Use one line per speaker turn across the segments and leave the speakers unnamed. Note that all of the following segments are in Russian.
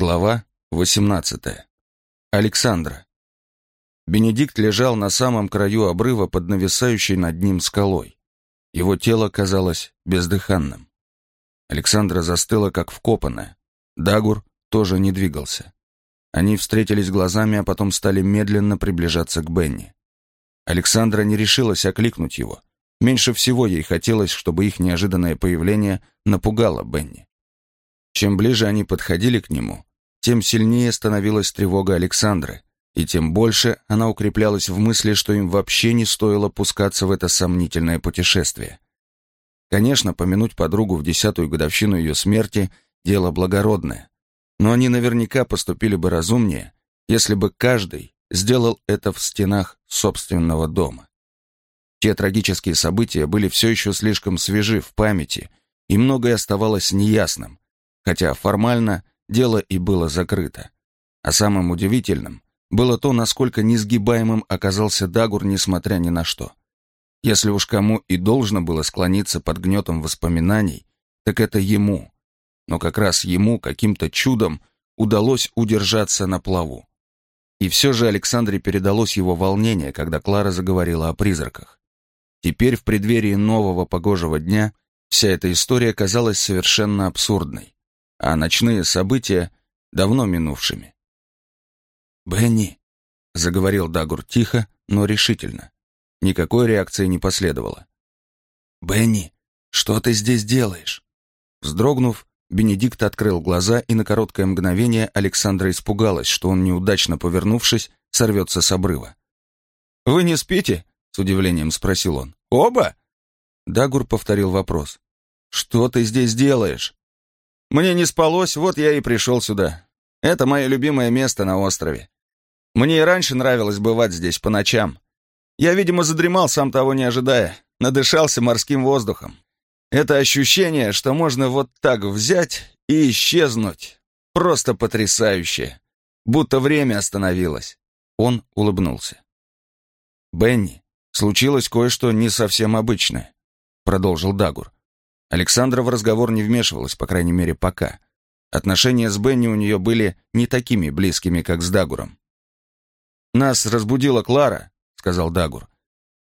Глава 18. Александра. Бенедикт лежал на самом краю обрыва под нависающей над ним скалой. Его тело казалось бездыханным. Александра застыла, как вкопанная. Дагур тоже не двигался. Они встретились глазами, а потом стали медленно приближаться к Бенни. Александра не решилась окликнуть его. Меньше всего ей хотелось, чтобы их неожиданное появление напугало Бенни. Чем ближе они подходили к нему, тем сильнее становилась тревога Александры, и тем больше она укреплялась в мысли, что им вообще не стоило пускаться в это сомнительное путешествие. Конечно, помянуть подругу в десятую годовщину ее смерти – дело благородное, но они наверняка поступили бы разумнее, если бы каждый сделал это в стенах собственного дома. Те трагические события были все еще слишком свежи в памяти, и многое оставалось неясным, хотя формально дело и было закрыто. А самым удивительным было то, насколько несгибаемым оказался Дагур, несмотря ни на что. Если уж кому и должно было склониться под гнетом воспоминаний, так это ему. Но как раз ему каким-то чудом удалось удержаться на плаву. И все же Александре передалось его волнение, когда Клара заговорила о призраках. Теперь, в преддверии нового погожего дня, вся эта история казалась совершенно абсурдной, а ночные события — давно минувшими. «Бенни», — заговорил Дагур тихо, но решительно. Никакой реакции не последовало. «Бенни, что ты здесь делаешь?» Вздрогнув, Бенедикт открыл глаза, и на короткое мгновение Александра испугалась, что он, неудачно повернувшись, сорвется с обрыва. «Вы не спите?» с удивлением спросил он. «Оба?» Дагур повторил вопрос. «Что ты здесь делаешь?» «Мне не спалось, вот я и пришел сюда. Это мое любимое место на острове. Мне и раньше нравилось бывать здесь по ночам. Я, видимо, задремал, сам того не ожидая, надышался морским воздухом. Это ощущение, что можно вот так взять и исчезнуть, просто потрясающее. Будто время остановилось. Он улыбнулся. «Бенни, случилось кое-что не совсем обычное», — продолжил Дагур. Александра в разговор не вмешивалась, по крайней мере, пока. Отношения с Бенни у нее были не такими близкими, как с Дагуром. «Нас разбудила Клара», — сказал Дагур.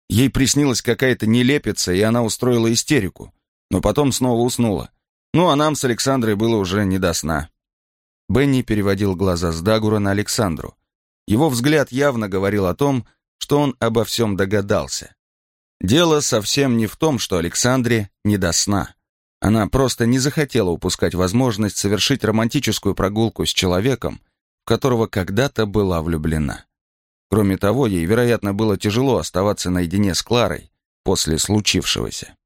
Ей приснилась какая-то нелепица, и она устроила истерику, но потом снова уснула. Ну, а нам с Александрой было уже не до сна. Бенни переводил глаза с Дагура на Александру. Его взгляд явно говорил о том, что он обо всем догадался. Дело совсем не в том, что Александре не до сна. Она просто не захотела упускать возможность совершить романтическую прогулку с человеком, в которого когда-то была влюблена. Кроме того, ей, вероятно, было тяжело оставаться наедине с Кларой после случившегося.